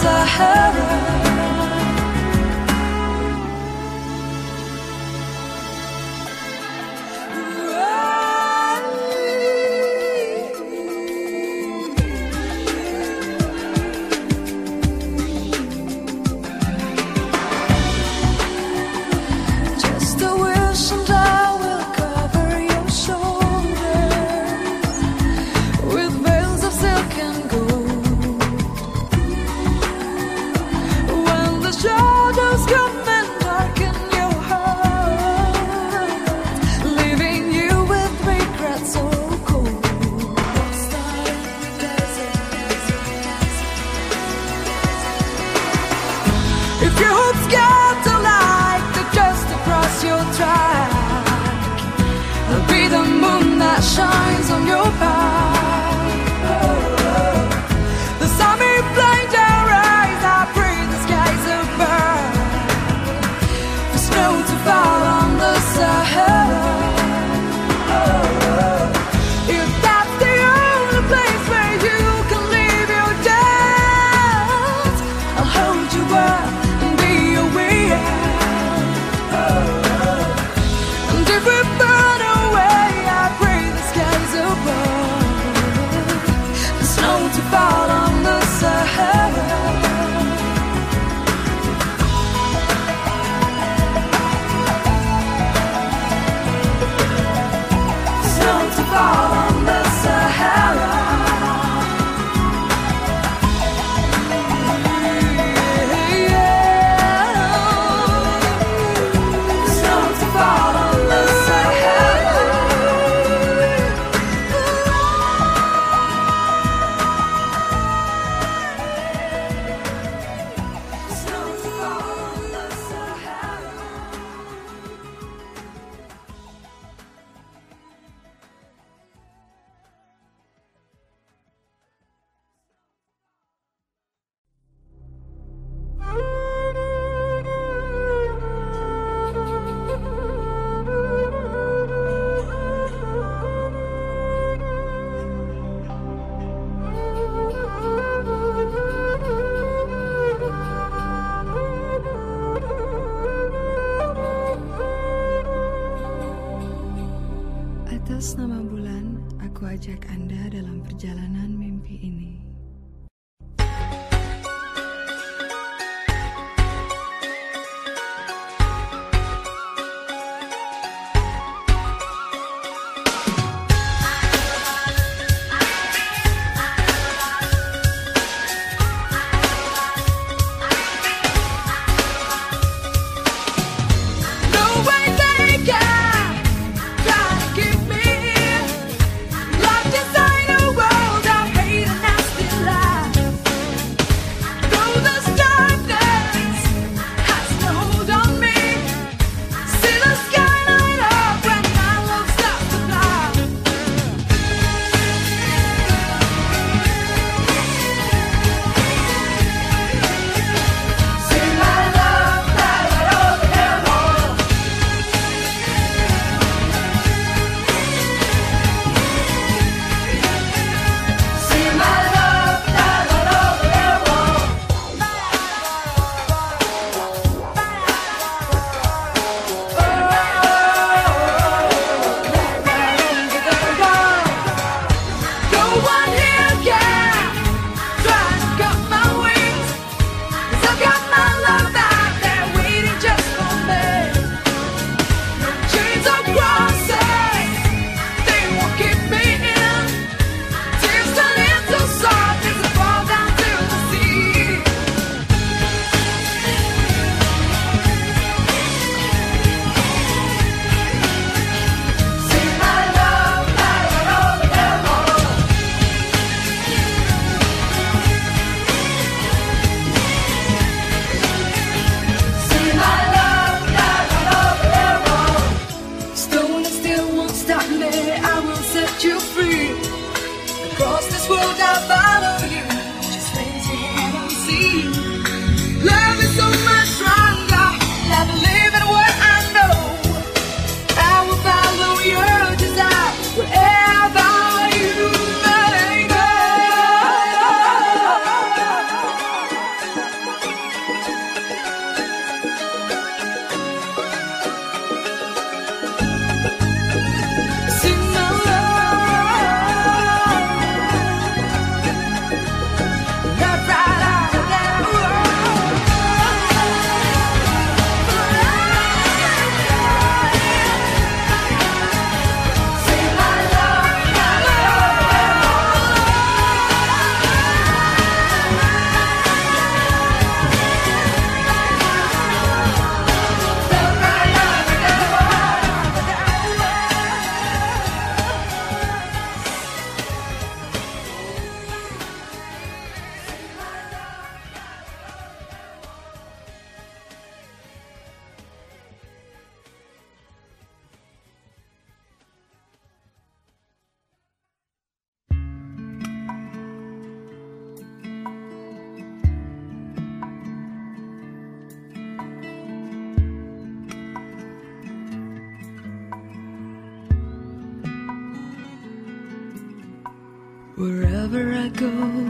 Sahara. Atas nama bulan, aku ajak Anda dalam perjalanan mimpi ini. Go?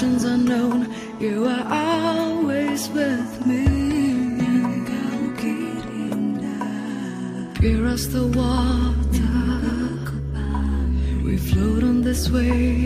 unknown, you are always with me. Pure as the water, we float on this wave.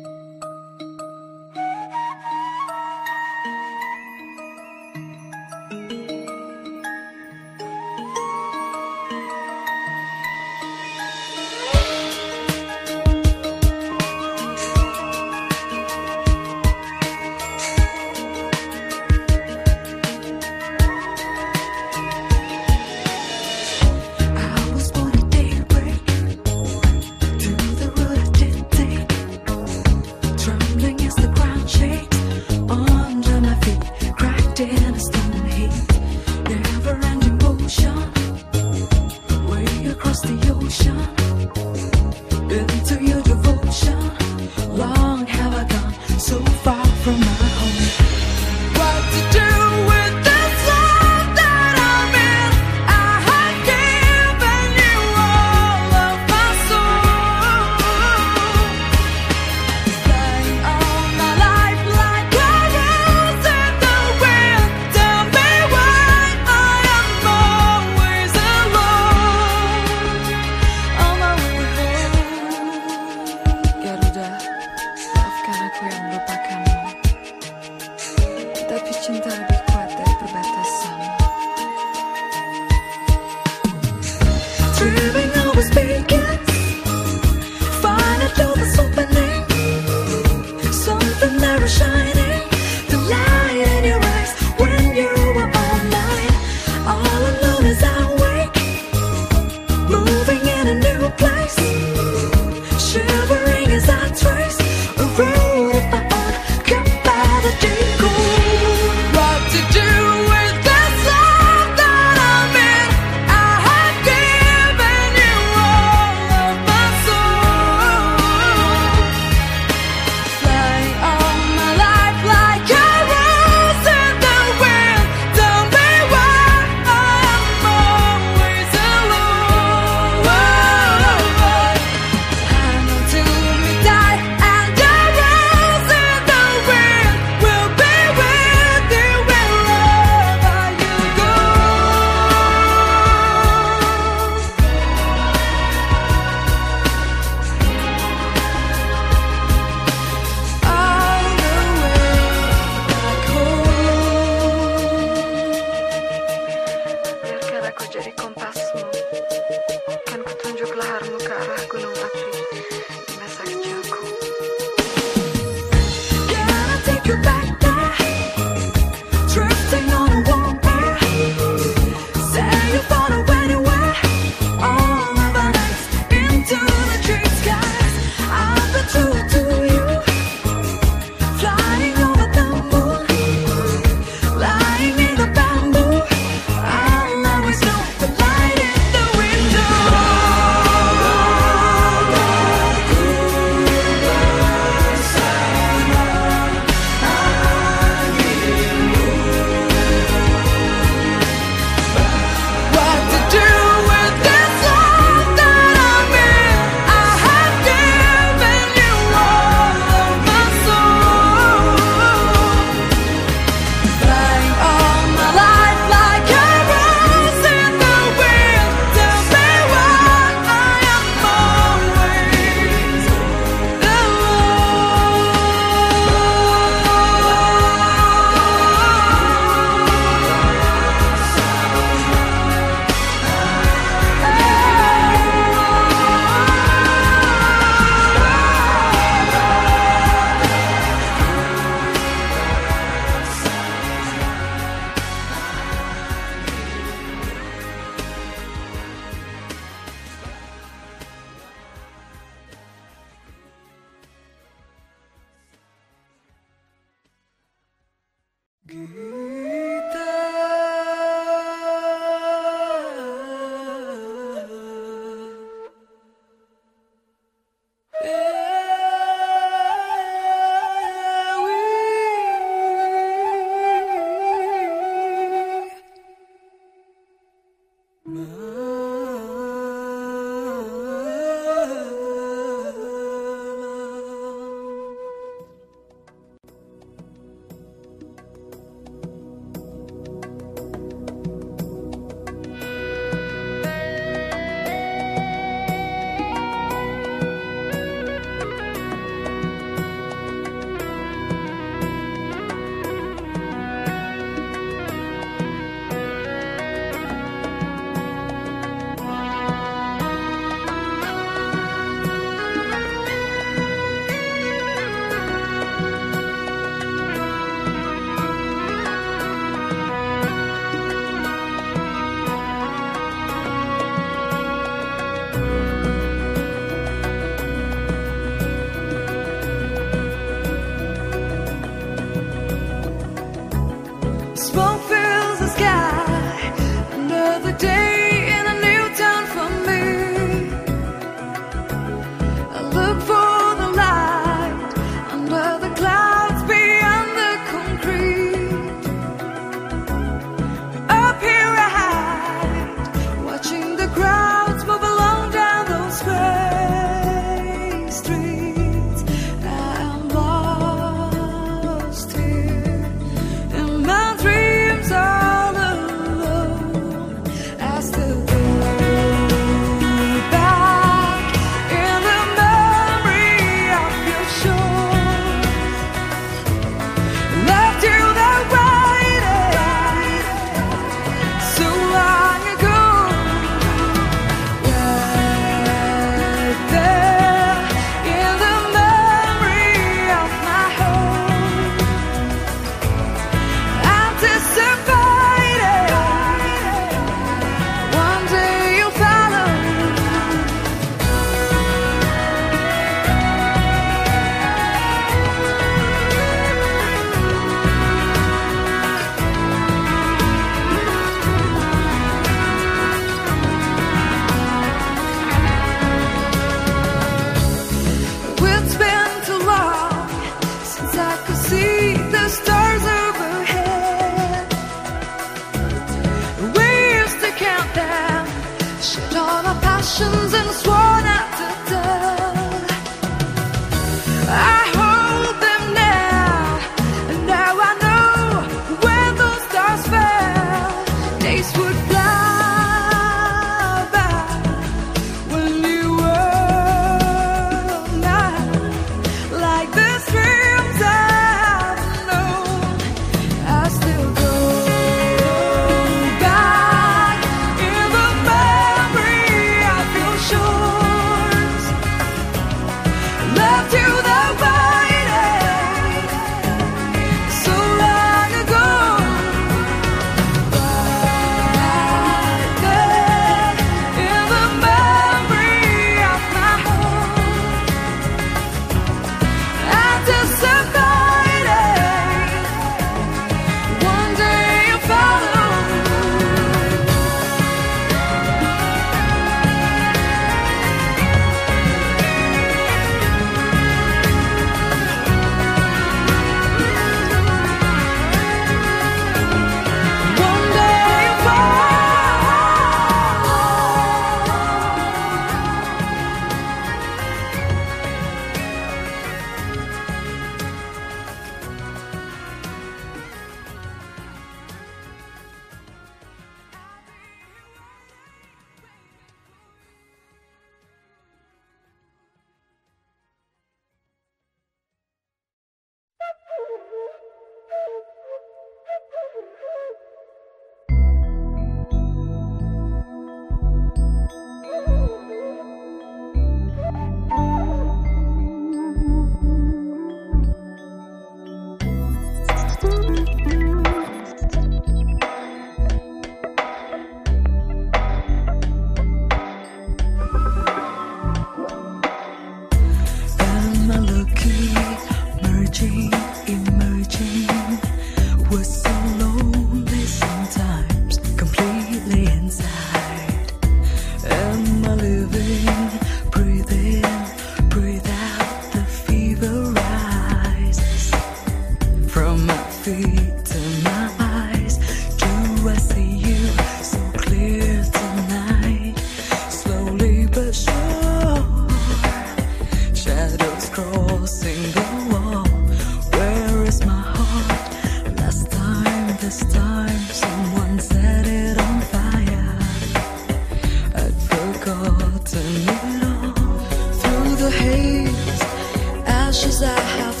wishes I have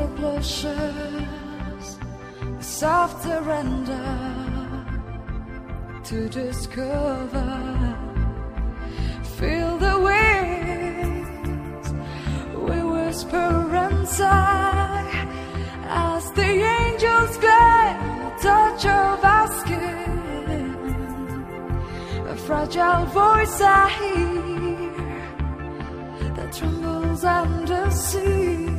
tender blushes, soft surrender to discover. Feel the wings we whisper and sigh as the angels glide touch of our skin. A fragile voice I hear that trembles under deceives.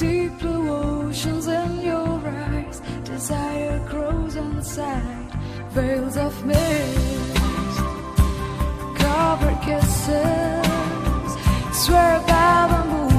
Deep blue oceans in your eyes, desire grows inside. Veils of mist. Covered kisses. Swear by the moon,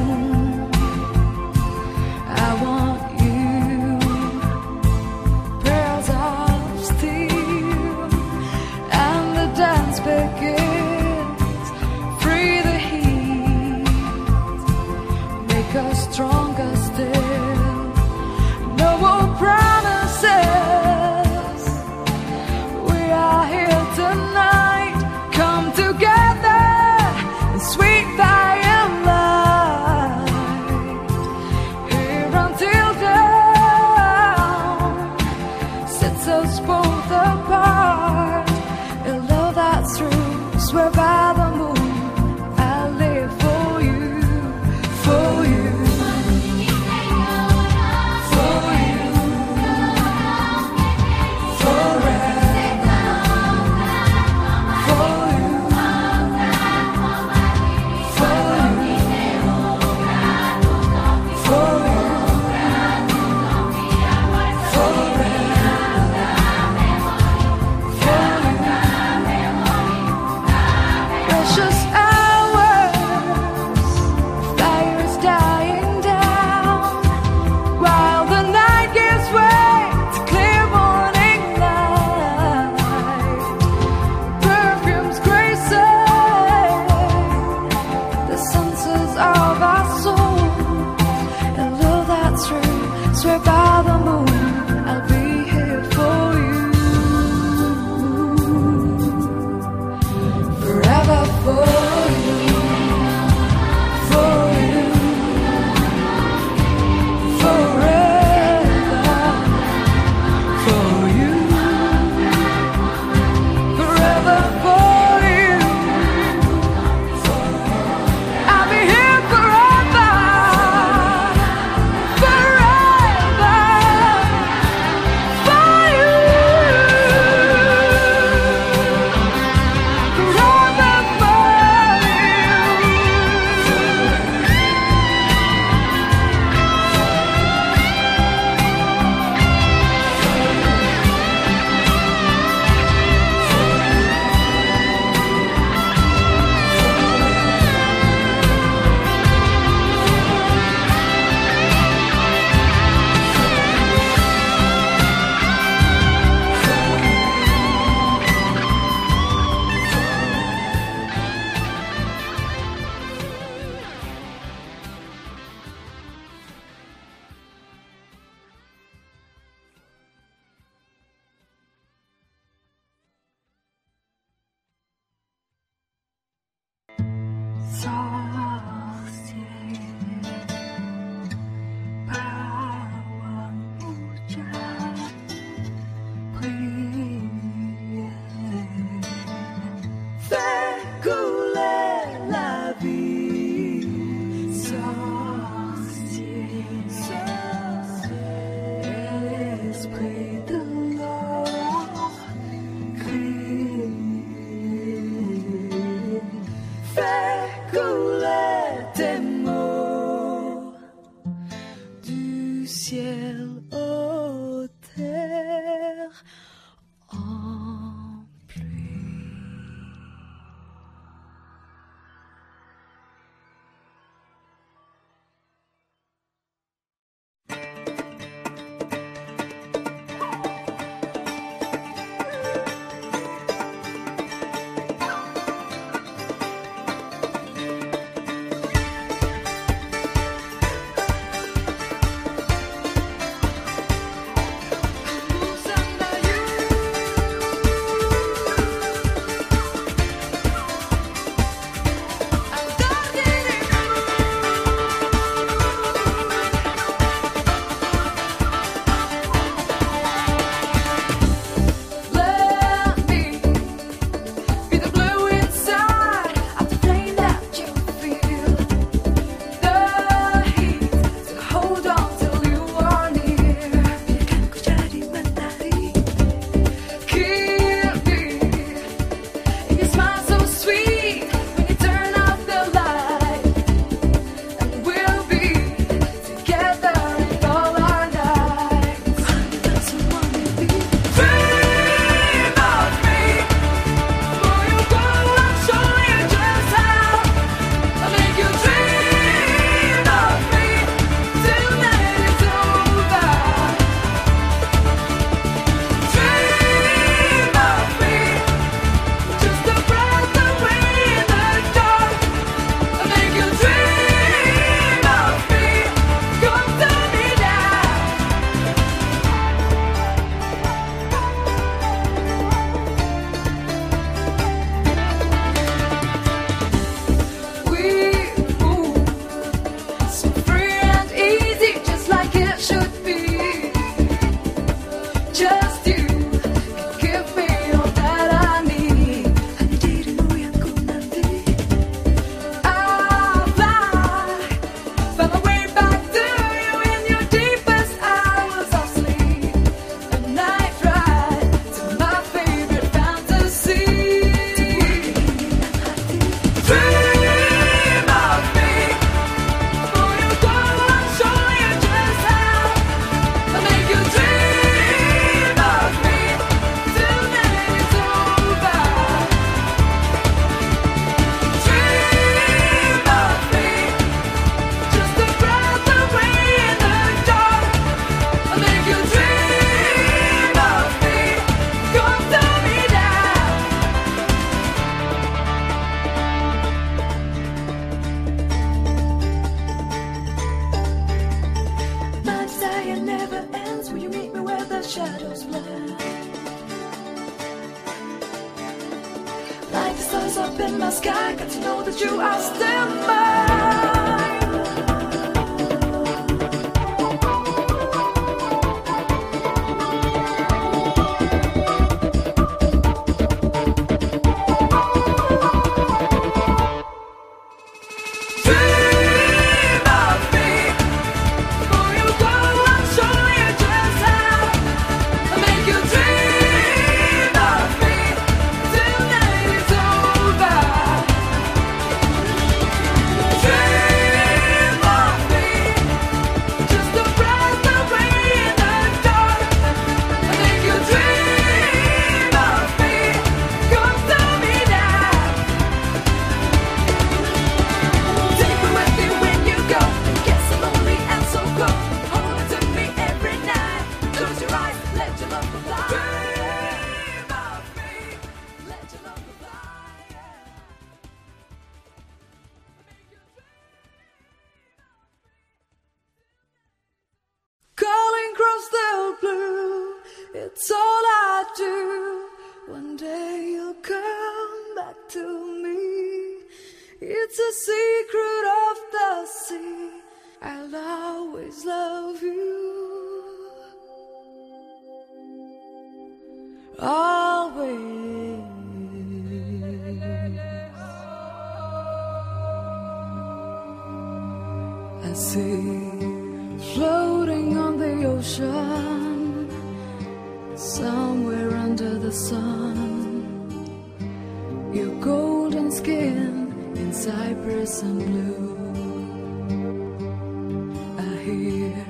hear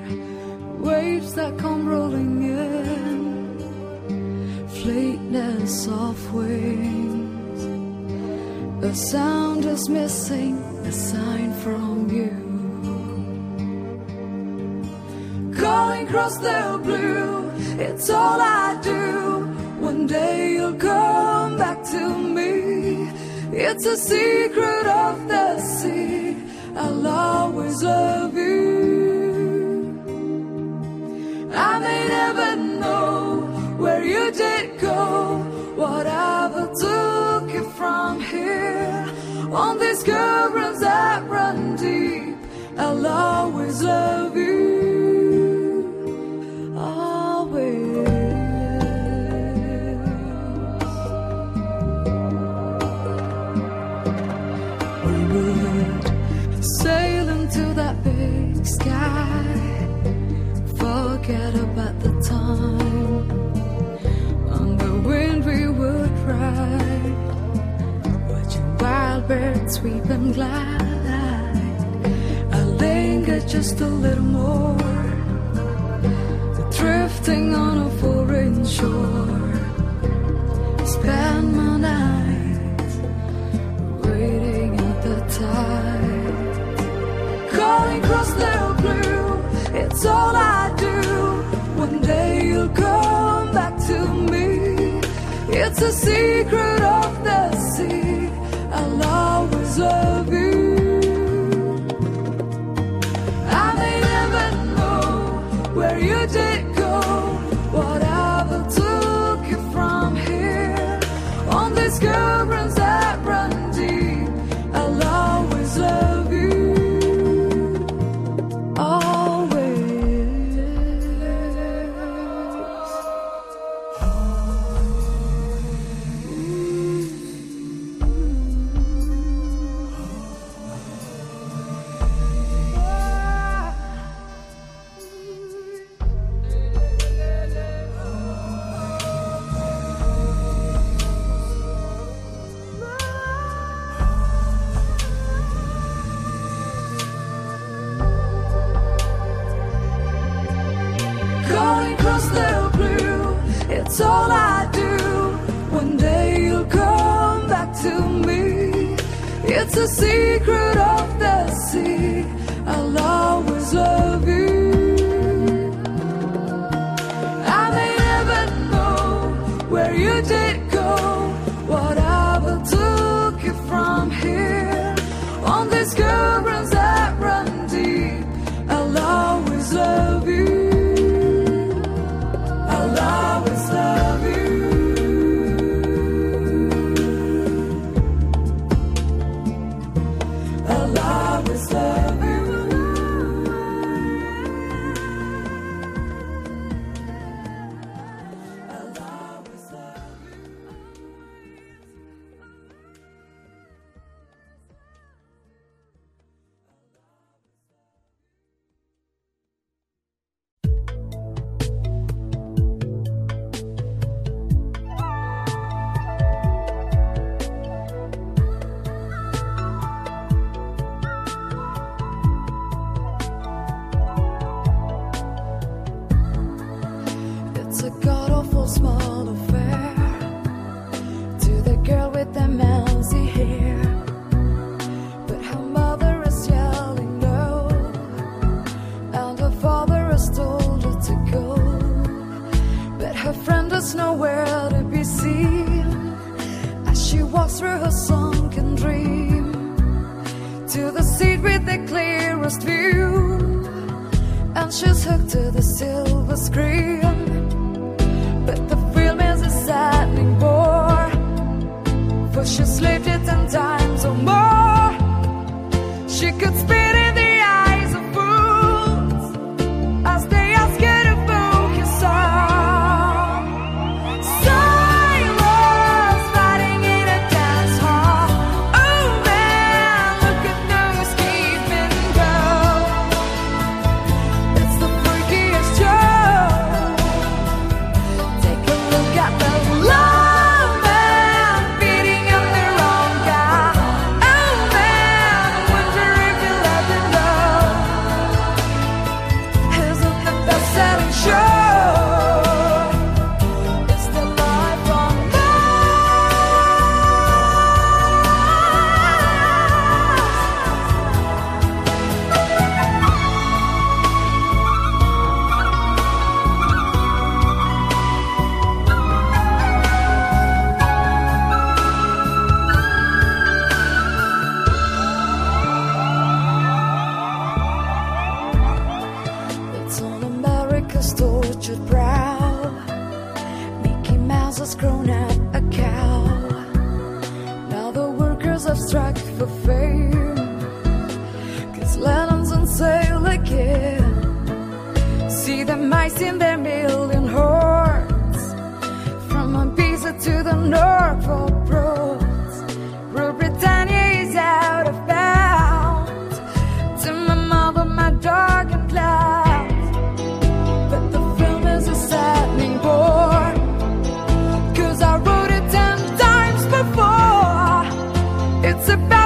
waves that come rolling in, fleetness of wings. The sound is missing a sign from you. Calling across the blue, it's all I do. One day you'll come back to me. It's a secret of the sea. I'll always love you. On these currents that run deep, I'll always love you. Always. We would sail into that big sky forget about the time birds sweep and glide i linger just a little more drifting on a foreign shore spend my nights waiting at the tide calling across the blue. It's all I do. One day you'll come back to me. It's a secret of It's about